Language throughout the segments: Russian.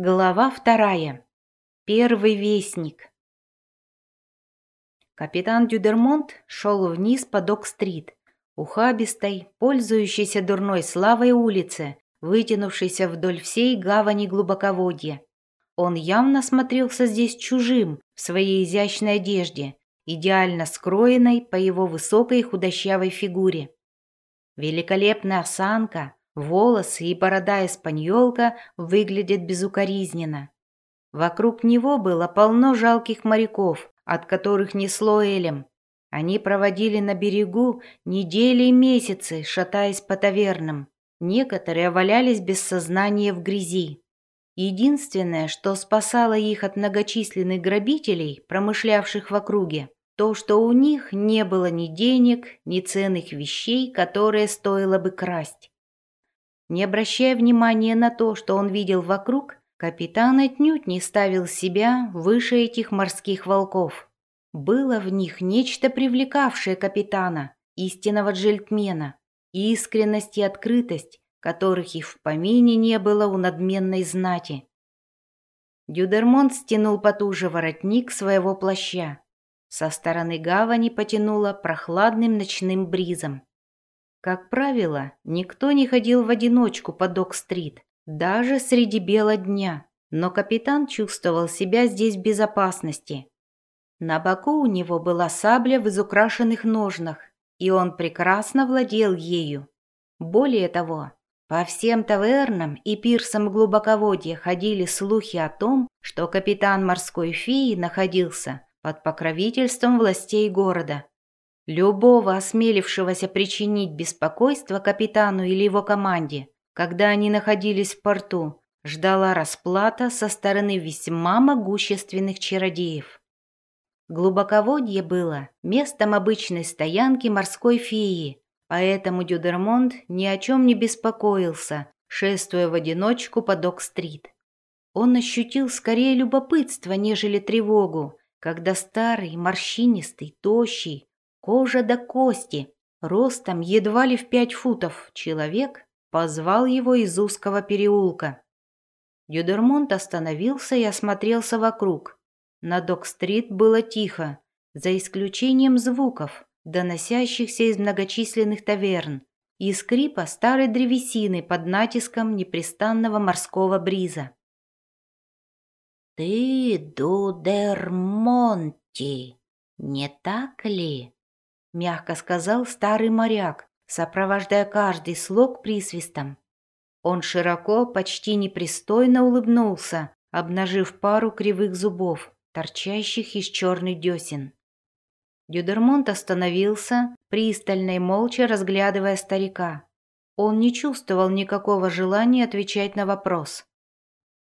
Глава вторая. Первый вестник. Капитан Дюдермонт шел вниз по Док-стрит, ухабистой, пользующейся дурной славой улице, вытянувшейся вдоль всей гавани глубоководья. Он явно смотрелся здесь чужим в своей изящной одежде, идеально скроенной по его высокой худощавой фигуре. Великолепная осанка, Волосы и борода испаньолка выглядят безукоризненно. Вокруг него было полно жалких моряков, от которых несло элем. Они проводили на берегу недели и месяцы, шатаясь по тавернам. Некоторые валялись без сознания в грязи. Единственное, что спасало их от многочисленных грабителей, промышлявших в округе, то, что у них не было ни денег, ни ценных вещей, которые стоило бы красть. Не обращая внимания на то, что он видел вокруг, капитан отнюдь не ставил себя выше этих морских волков. Было в них нечто привлекавшее капитана, истинного джельтмена, искренность и открытость, которых и в помине не было у надменной знати. Дюдермонт стянул потуже воротник своего плаща. Со стороны гавани потянуло прохладным ночным бризом. Как правило, никто не ходил в одиночку по Док-стрит, даже среди бела дня, но капитан чувствовал себя здесь в безопасности. На боку у него была сабля в изукрашенных ножнах, и он прекрасно владел ею. Более того, по всем тавернам и пирсам глубоководья ходили слухи о том, что капитан морской феи находился под покровительством властей города. Любого осмелившегося причинить беспокойство капитану или его команде, когда они находились в порту, ждала расплата со стороны весьма могущественных чародеев. Глубоководье было местом обычной стоянки морской феи, поэтому Дюдермонд ни о чем не беспокоился, шествуя в одиночку по Док-стрит. Он ощутил скорее любопытство, нежели тревогу, когда старый, морщинистый, тощий, кожа до кости, ростом едва ли в пять футов, человек позвал его из узкого переулка. Дюдермонт остановился и осмотрелся вокруг. На Док-стрит было тихо, за исключением звуков, доносящихся из многочисленных таверн, и скрипа старой древесины под натиском непрестанного морского бриза. «Ты Дудермонти, не так ли?» — мягко сказал старый моряк, сопровождая каждый слог присвистом. Он широко, почти непристойно улыбнулся, обнажив пару кривых зубов, торчащих из черных десен. Дюдермонт остановился, пристально и молча разглядывая старика. Он не чувствовал никакого желания отвечать на вопрос.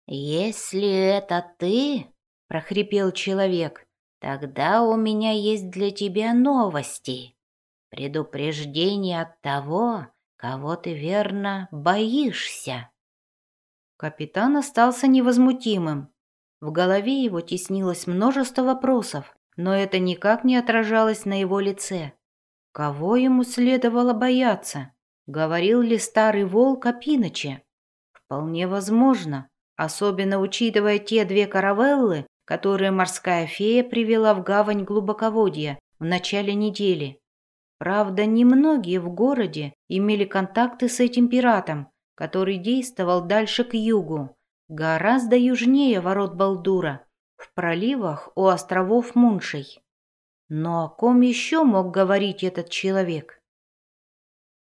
«Если это ты?» – прохрипел человек. Тогда у меня есть для тебя новости. Предупреждение от того, кого ты верно боишься. Капитан остался невозмутимым. В голове его теснилось множество вопросов, но это никак не отражалось на его лице. Кого ему следовало бояться? Говорил ли старый волк о Пиноче? Вполне возможно, особенно учитывая те две каравеллы, которые морская фея привела в гавань глубоководья в начале недели. Правда, немногие в городе имели контакты с этим пиратом, который действовал дальше к югу, гораздо южнее ворот Балдура, в проливах у островов Муншей. Но о ком еще мог говорить этот человек?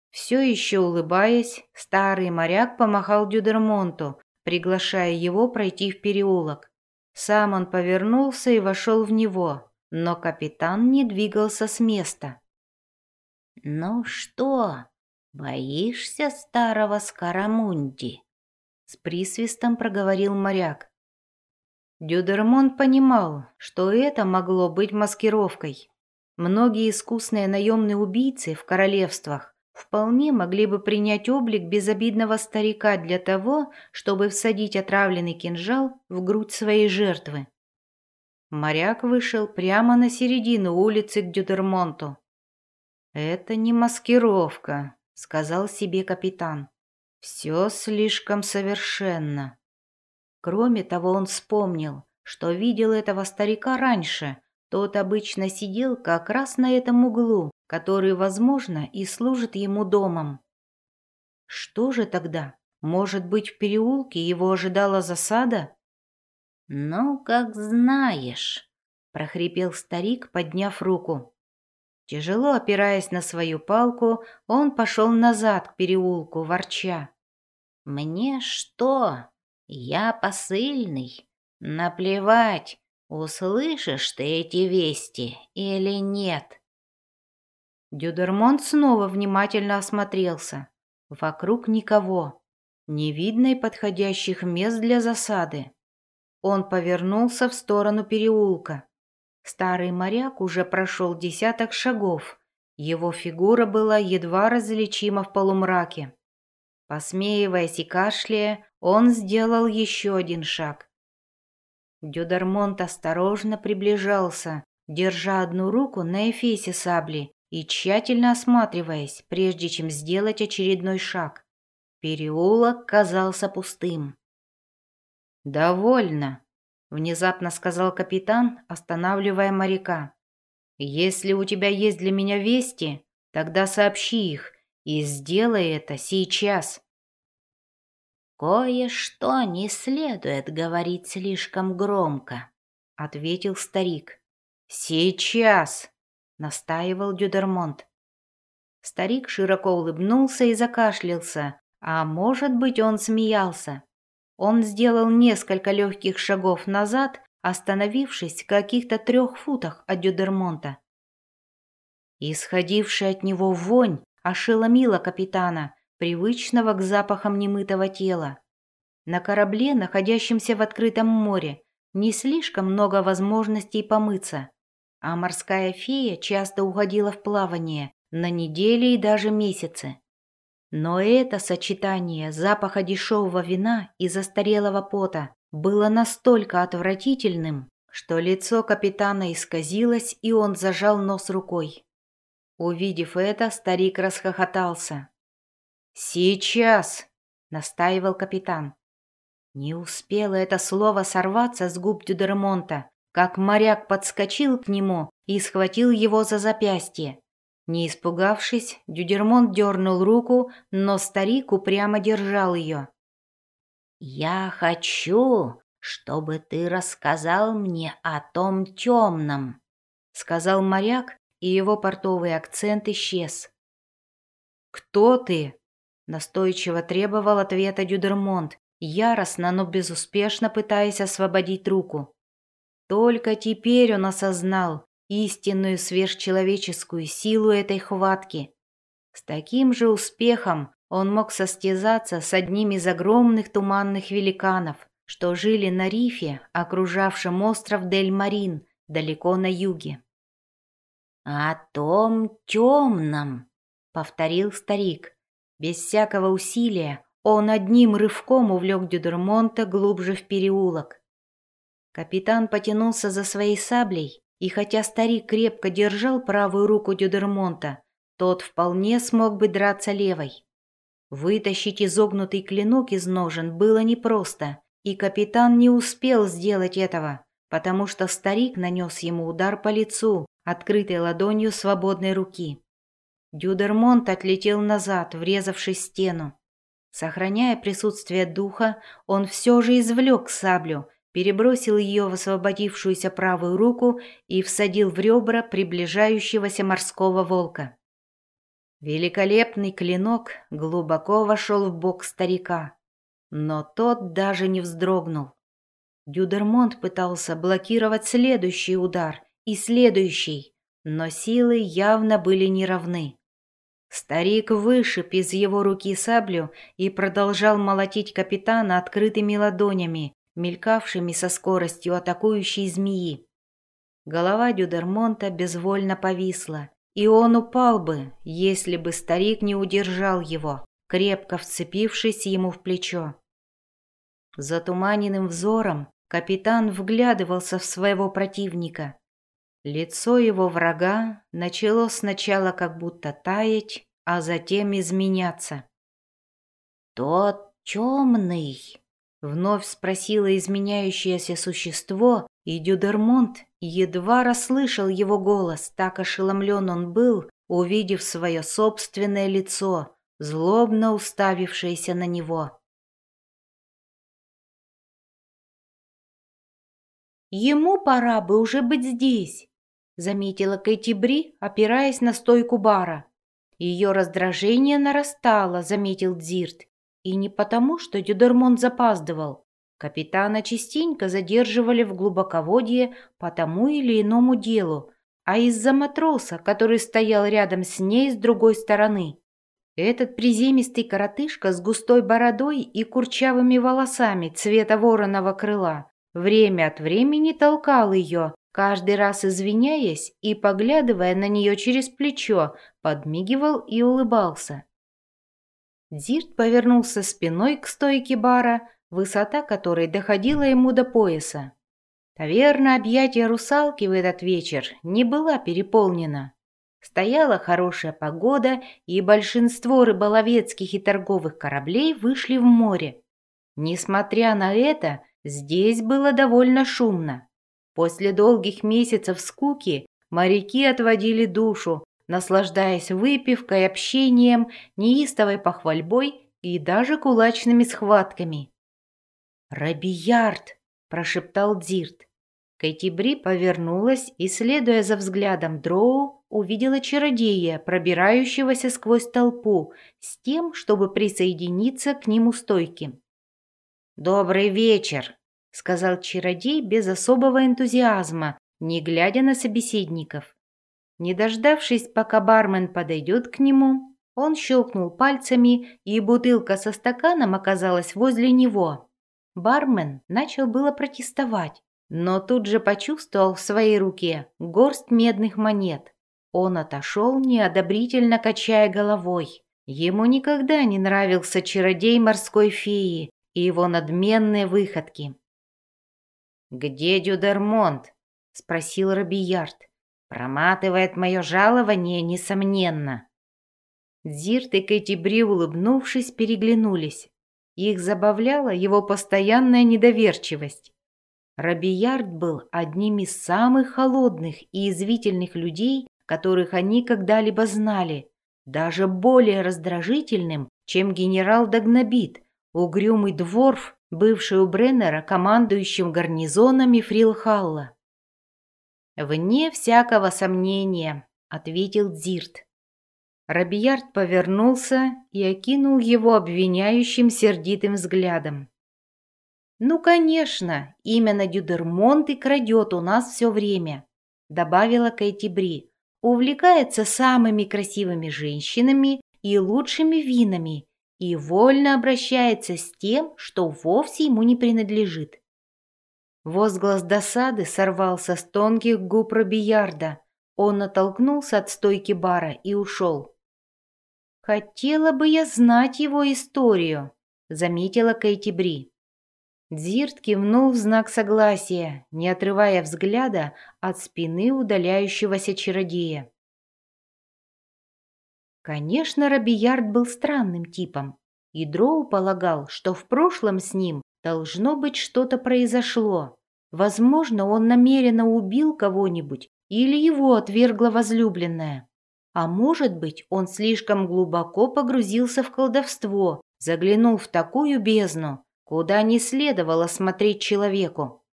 Все еще улыбаясь, старый моряк помахал Дюдермонту, приглашая его пройти в переулок. Сам он повернулся и вошел в него, но капитан не двигался с места. «Ну что, боишься старого Скарамунди?» С присвистом проговорил моряк. Дюдермон понимал, что это могло быть маскировкой. Многие искусные наемные убийцы в королевствах вполне могли бы принять облик безобидного старика для того, чтобы всадить отравленный кинжал в грудь своей жертвы. Моряк вышел прямо на середину улицы к Дюдермонту. «Это не маскировка», — сказал себе капитан. «Все слишком совершенно». Кроме того, он вспомнил, что видел этого старика раньше. Тот обычно сидел как раз на этом углу, который, возможно, и служит ему домом. Что же тогда? Может быть, в переулке его ожидала засада? «Ну, как знаешь», — прохрипел старик, подняв руку. Тяжело опираясь на свою палку, он пошел назад к переулку, ворча. «Мне что? Я посыльный. Наплевать, услышишь ты эти вести или нет». Дюдермонт снова внимательно осмотрелся. Вокруг никого. Не видно и подходящих мест для засады. Он повернулся в сторону переулка. Старый моряк уже прошел десяток шагов. Его фигура была едва различима в полумраке. Посмеиваясь и кашляя, он сделал еще один шаг. Дюдармонт осторожно приближался, держа одну руку на эфесе сабли и тщательно осматриваясь, прежде чем сделать очередной шаг. Переулок казался пустым. «Довольно», — внезапно сказал капитан, останавливая моряка. «Если у тебя есть для меня вести, тогда сообщи их, и сделай это сейчас». «Кое-что не следует говорить слишком громко», — ответил старик. «Сейчас», — настаивал Дюдермонт. Старик широко улыбнулся и закашлялся, а может быть он смеялся. Он сделал несколько легких шагов назад, остановившись в каких-то трех футах от Дюдермонта. Исходившая от него вонь ошеломила капитана, привычного к запахам немытого тела. На корабле, находящемся в открытом море, не слишком много возможностей помыться, а морская фея часто уходила в плавание на недели и даже месяцы. Но это сочетание запаха дешевого вина и застарелого пота было настолько отвратительным, что лицо капитана исказилось, и он зажал нос рукой. Увидев это, старик расхохотался. «Сейчас!» — настаивал капитан. Не успело это слово сорваться с губ Дюдермонта, как моряк подскочил к нему и схватил его за запястье. Не испугавшись, Дюдермон дернул руку, но старик упрямо держал ее. «Я хочу, чтобы ты рассказал мне о том темном», — сказал моряк, и его портовый акцент исчез. «Кто ты?» — настойчиво требовал ответа Дюдермонт, яростно, но безуспешно пытаясь освободить руку. Только теперь он осознал, истинную сверхчеловеческую силу этой хватки. С таким же успехом он мог состязаться с одним из огромных туманных великанов, что жили на рифе, окружавшем остров Дель-Марин, далеко на юге. «О том темном», — повторил старик. Без всякого усилия он одним рывком увлек Дюдермонта глубже в переулок. Капитан потянулся за своей саблей, и хотя старик крепко держал правую руку Дюдермонта, тот вполне смог бы драться левой. Вытащить изогнутый клинок из ножен было непросто, и капитан не успел сделать этого, потому что старик нанес ему удар по лицу, открытой ладонью свободной руки. Дюдермонт отлетел назад, врезавшись в стену. Сохраняя присутствие духа, он все же извлек саблю перебросил ее в освободившуюся правую руку и всадил в ребра приближающегося морского волка. Великолепный клинок глубоко вошел в бок старика, но тот даже не вздрогнул. Дюдермонт пытался блокировать следующий удар и следующий, но силы явно были неравны. Старик вышиб из его руки саблю и продолжал молотить капитана открытыми ладонями, мелькавшими со скоростью атакующей змеи. Голова Дюдермонта безвольно повисла, и он упал бы, если бы старик не удержал его, крепко вцепившись ему в плечо. Затуманенным взором капитан вглядывался в своего противника. Лицо его врага начало сначала как будто таять, а затем изменяться. «Тот темный», Вновь спросило изменяющееся существо, и Дюдермонт едва расслышал его голос, так ошеломлен он был, увидев свое собственное лицо, злобно уставившееся на него. «Ему пора бы уже быть здесь», — заметила Кэти Бри, опираясь на стойку бара. Ее раздражение нарастало, заметил Дзирт, и не потому, что Дюдермонт запаздывал. Капитана частенько задерживали в глубоководье по тому или иному делу, а из-за матроса, который стоял рядом с ней с другой стороны. Этот приземистый коротышка с густой бородой и курчавыми волосами цвета вороного крыла время от времени толкал ее, каждый раз извиняясь и, поглядывая на нее через плечо, подмигивал и улыбался. Зирт повернулся спиной к стойке бара, высота которой доходила ему до пояса. Таверна объятия русалки в этот вечер не была переполнена. Стояла хорошая погода, и большинство рыболовецких и торговых кораблей вышли в море. Несмотря на это, здесь было довольно шумно. После долгих месяцев скуки моряки отводили душу, наслаждаясь выпивкой, общением, неистовой похвальбой и даже кулачными схватками. «Робиярд!» – прошептал Дзирт. Кайтибри повернулась и, следуя за взглядом Дроу, увидела чародея, пробирающегося сквозь толпу, с тем, чтобы присоединиться к нему стойки. «Добрый вечер!» — сказал чародей без особого энтузиазма, не глядя на собеседников. Не дождавшись, пока бармен подойдет к нему, он щелкнул пальцами, и бутылка со стаканом оказалась возле него. Бармен начал было протестовать, но тут же почувствовал в своей руке горсть медных монет. Он отошел, неодобрительно качая головой. Ему никогда не нравился чародей морской феи и его надменные выходки. «Где Дюдермонт?» — спросил Робиярд. Проматывает мое жалование, несомненно. Зирт и Кэти Бри, улыбнувшись, переглянулись. Их забавляла его постоянная недоверчивость. Робиярд был одним из самых холодных и извительных людей, которых они когда-либо знали, даже более раздражительным, чем генерал Дагнабит, угрюмый дворф, бывший у Бреннера командующим гарнизонами Фрилхалла. «Вне всякого сомнения», — ответил Дзирт. Робиярд повернулся и окинул его обвиняющим сердитым взглядом. «Ну, конечно, именно Дюдермонт и крадет у нас все время», — добавила Кэти Бри. «Увлекается самыми красивыми женщинами и лучшими винами и вольно обращается с тем, что вовсе ему не принадлежит. Возглас досады сорвался с тонких губ Робиярда. Он оттолкнулся от стойки бара и ушел. «Хотела бы я знать его историю», — заметила Кэти Бри. Дзирт кивнул в знак согласия, не отрывая взгляда от спины удаляющегося чародея. Конечно, Робиярд был странным типом, и Дроу полагал, что в прошлом с ним Должно быть, что-то произошло. Возможно, он намеренно убил кого-нибудь или его отвергла возлюбленная. А может быть, он слишком глубоко погрузился в колдовство, заглянул в такую бездну, куда не следовало смотреть человеку.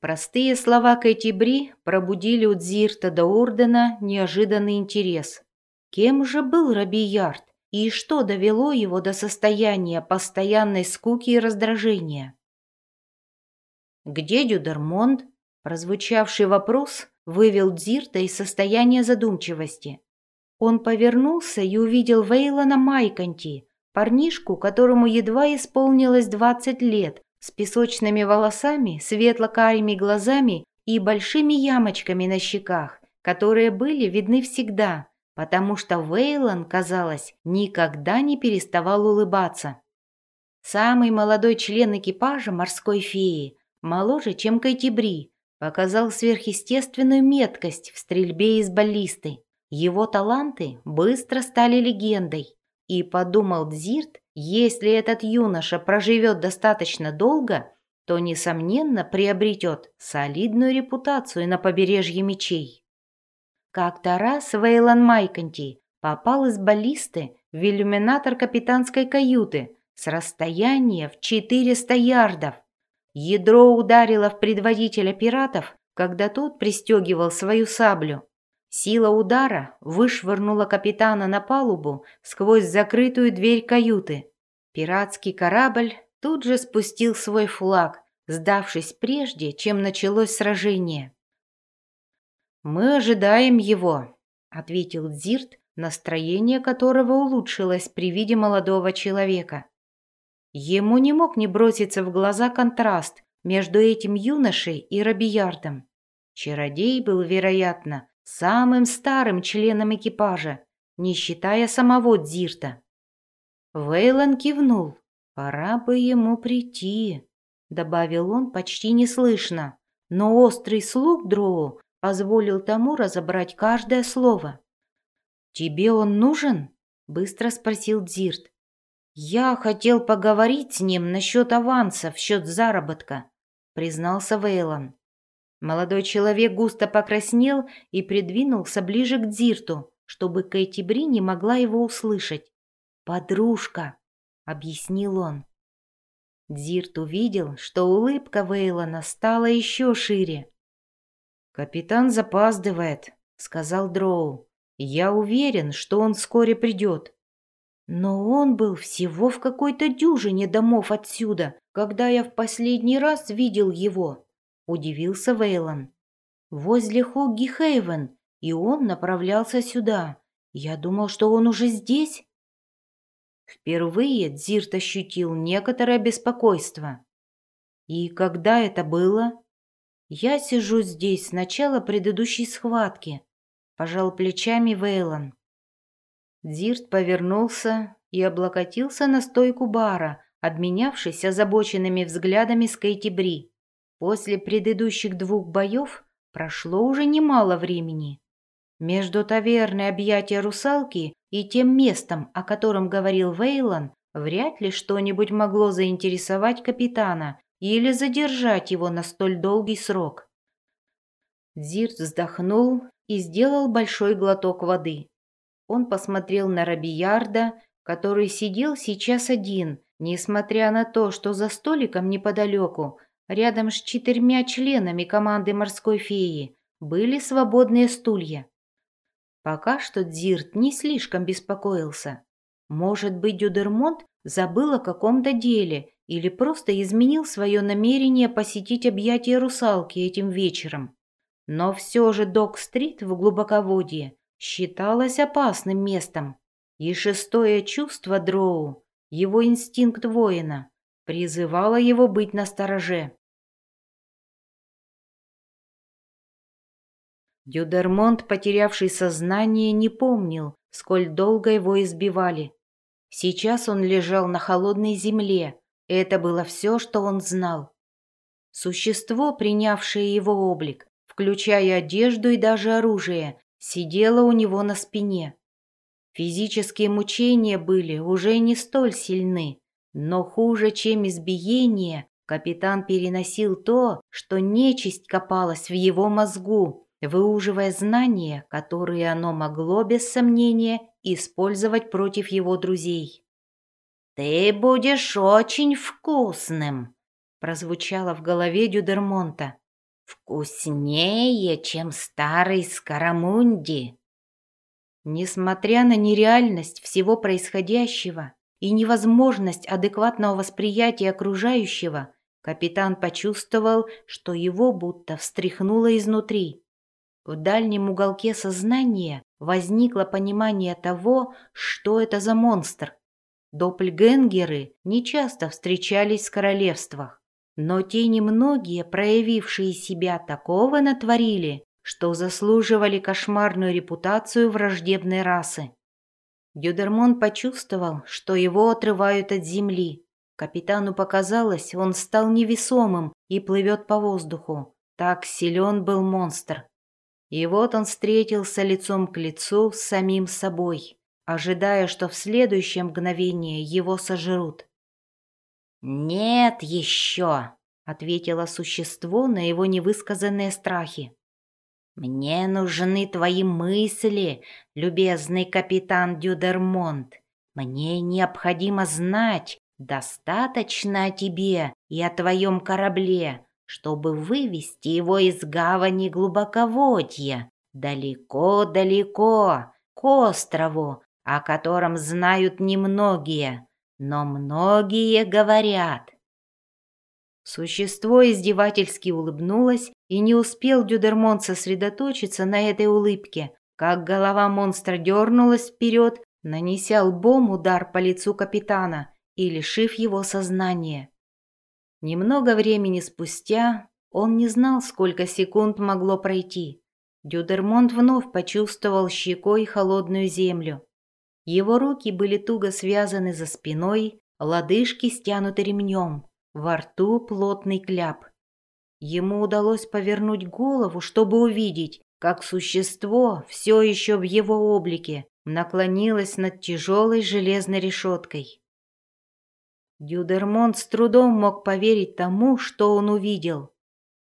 Простые слова Кэти Бри пробудили у Дзирта до Ордена неожиданный интерес. Кем же был Робиярд? и что довело его до состояния постоянной скуки и раздражения. «Где Дюдермонд?» Прозвучавший вопрос вывел Дзирта из состояния задумчивости. Он повернулся и увидел Вейлона Майконти, парнишку, которому едва исполнилось двадцать лет, с песочными волосами, светло-карими глазами и большими ямочками на щеках, которые были видны всегда, потому что Вейлон, казалось, никогда не переставал улыбаться. Самый молодой член экипажа морской феи, моложе, чем Кайтибри, показал сверхъестественную меткость в стрельбе из баллисты. Его таланты быстро стали легендой, и, подумал Дзирт, Если этот юноша проживет достаточно долго, то, несомненно, приобретет солидную репутацию на побережье мечей. Как-то раз Вейлон Майконти попал из баллисты в иллюминатор капитанской каюты с расстояния в 400 ярдов. Ядро ударило в предводителя пиратов, когда тот пристегивал свою саблю. Сила удара вышвырнула капитана на палубу сквозь закрытую дверь каюты. Пиратский корабль тут же спустил свой флаг, сдавшись прежде, чем началось сражение. «Мы ожидаем его», — ответил Дзирт, настроение которого улучшилось при виде молодого человека. Ему не мог не броситься в глаза контраст между этим юношей и Робиярдом. Чародей был, вероятно, самым старым членом экипажа, не считая самого Дзирта. Вейлон кивнул. «Пора бы ему прийти», — добавил он почти неслышно, но острый слух Дроу позволил тому разобрать каждое слово. «Тебе он нужен?» — быстро спросил Дзирт. «Я хотел поговорить с ним насчет аванса в счет заработка», — признался Вейлон. Молодой человек густо покраснел и придвинулся ближе к Дзирту, чтобы Кэти Бри не могла его услышать. «Подружка», — объяснил он. Дзирт увидел, что улыбка Вейлона стала еще шире. «Капитан запаздывает», — сказал Дроу. «Я уверен, что он вскоре придет». Но он был всего в какой-то дюжине домов отсюда, когда я в последний раз видел его, удивился Вейлон. Возле Хогги Хейвен, и он направлялся сюда. Я думал, что он уже здесь. Впервые Дзирт ощутил некоторое беспокойство. И когда это было? Я сижу здесь с начала предыдущей схватки, пожал плечами Вейлон. Дзирт повернулся и облокотился на стойку бара, обменявшись озабоченными взглядами с Кейти Бри. После предыдущих двух боев прошло уже немало времени. Между таверной объятия русалки и тем местом, о котором говорил Вейлон, вряд ли что-нибудь могло заинтересовать капитана или задержать его на столь долгий срок. Дзирт вздохнул и сделал большой глоток воды. Он посмотрел на Робиярда, который сидел сейчас один, несмотря на то, что за столиком неподалеку, рядом с четырьмя членами команды морской феи, были свободные стулья. Пока что Дзирт не слишком беспокоился. Может быть, Дюдермонт забыл о каком-то деле или просто изменил свое намерение посетить объятия русалки этим вечером. Но все же Док-стрит в глубоководье считалось опасным местом, и шестое чувство Дроу, его инстинкт воина, призывало его быть настороже. Дюдермонт, потерявший сознание, не помнил, сколь долго его избивали. Сейчас он лежал на холодной земле, это было все, что он знал. Существо, принявшее его облик, включая одежду и даже оружие, сидела у него на спине. Физические мучения были уже не столь сильны, но хуже, чем избиение, капитан переносил то, что нечисть копалась в его мозгу, выуживая знания, которые оно могло, без сомнения, использовать против его друзей. «Ты будешь очень вкусным», — прозвучало в голове Дюдермонта. Вкуснее, чем старый Скарамунди. Несмотря на нереальность всего происходящего и невозможность адекватного восприятия окружающего, капитан почувствовал, что его будто встряхнуло изнутри. В дальнем уголке сознания возникло понимание того, что это за монстр. Доппельгенгеры нечасто встречались в королевствах. Но те немногие, проявившие себя, такого натворили, что заслуживали кошмарную репутацию враждебной расы. Дюдермон почувствовал, что его отрывают от земли. Капитану показалось, он стал невесомым и плывет по воздуху. Так силен был монстр. И вот он встретился лицом к лицу с самим собой. Ожидая, что в следующее мгновение его сожрут. «Нет еще!» — ответило существо на его невысказанные страхи. «Мне нужны твои мысли, любезный капитан Дюдермонт. Мне необходимо знать, достаточно о тебе и о твоем корабле, чтобы вывести его из гавани глубоководья, далеко-далеко, к острову, о котором знают немногие, но многие говорят. Существо издевательски улыбнулось, и не успел Дюдермон сосредоточиться на этой улыбке, как голова монстра дернулась вперед, нанеся лбом удар по лицу капитана и лишив его сознания. Немного времени спустя он не знал, сколько секунд могло пройти. Дюдермонт вновь почувствовал щекой холодную землю. Его руки были туго связаны за спиной, лодыжки стянуты ремнем, во рту плотный кляп. Ему удалось повернуть голову, чтобы увидеть, как существо, все еще в его облике, наклонилось над тяжелой железной решеткой. Дюдермонт с трудом мог поверить тому, что он увидел.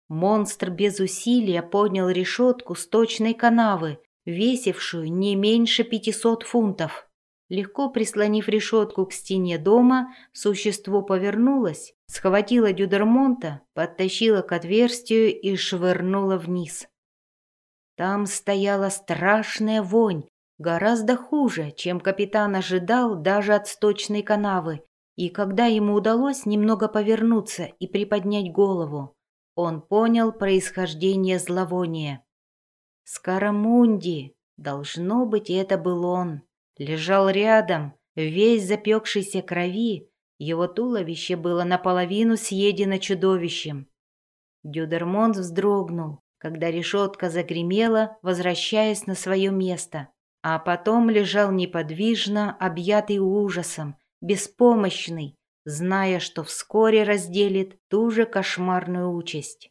Монстр без усилия поднял решетку сточной канавы, весившую не меньше пятисот фунтов. Легко прислонив решетку к стене дома, существо повернулось, схватило Дюдермонта, подтащило к отверстию и швырнуло вниз. Там стояла страшная вонь, гораздо хуже, чем капитан ожидал даже от сточной канавы, и когда ему удалось немного повернуться и приподнять голову, он понял происхождение зловония. Скарамунди, должно быть, это был он, лежал рядом, весь запекшийся крови, его туловище было наполовину съедено чудовищем. Дюдермонт вздрогнул, когда решетка загремела, возвращаясь на свое место, а потом лежал неподвижно, объятый ужасом, беспомощный, зная, что вскоре разделит ту же кошмарную участь.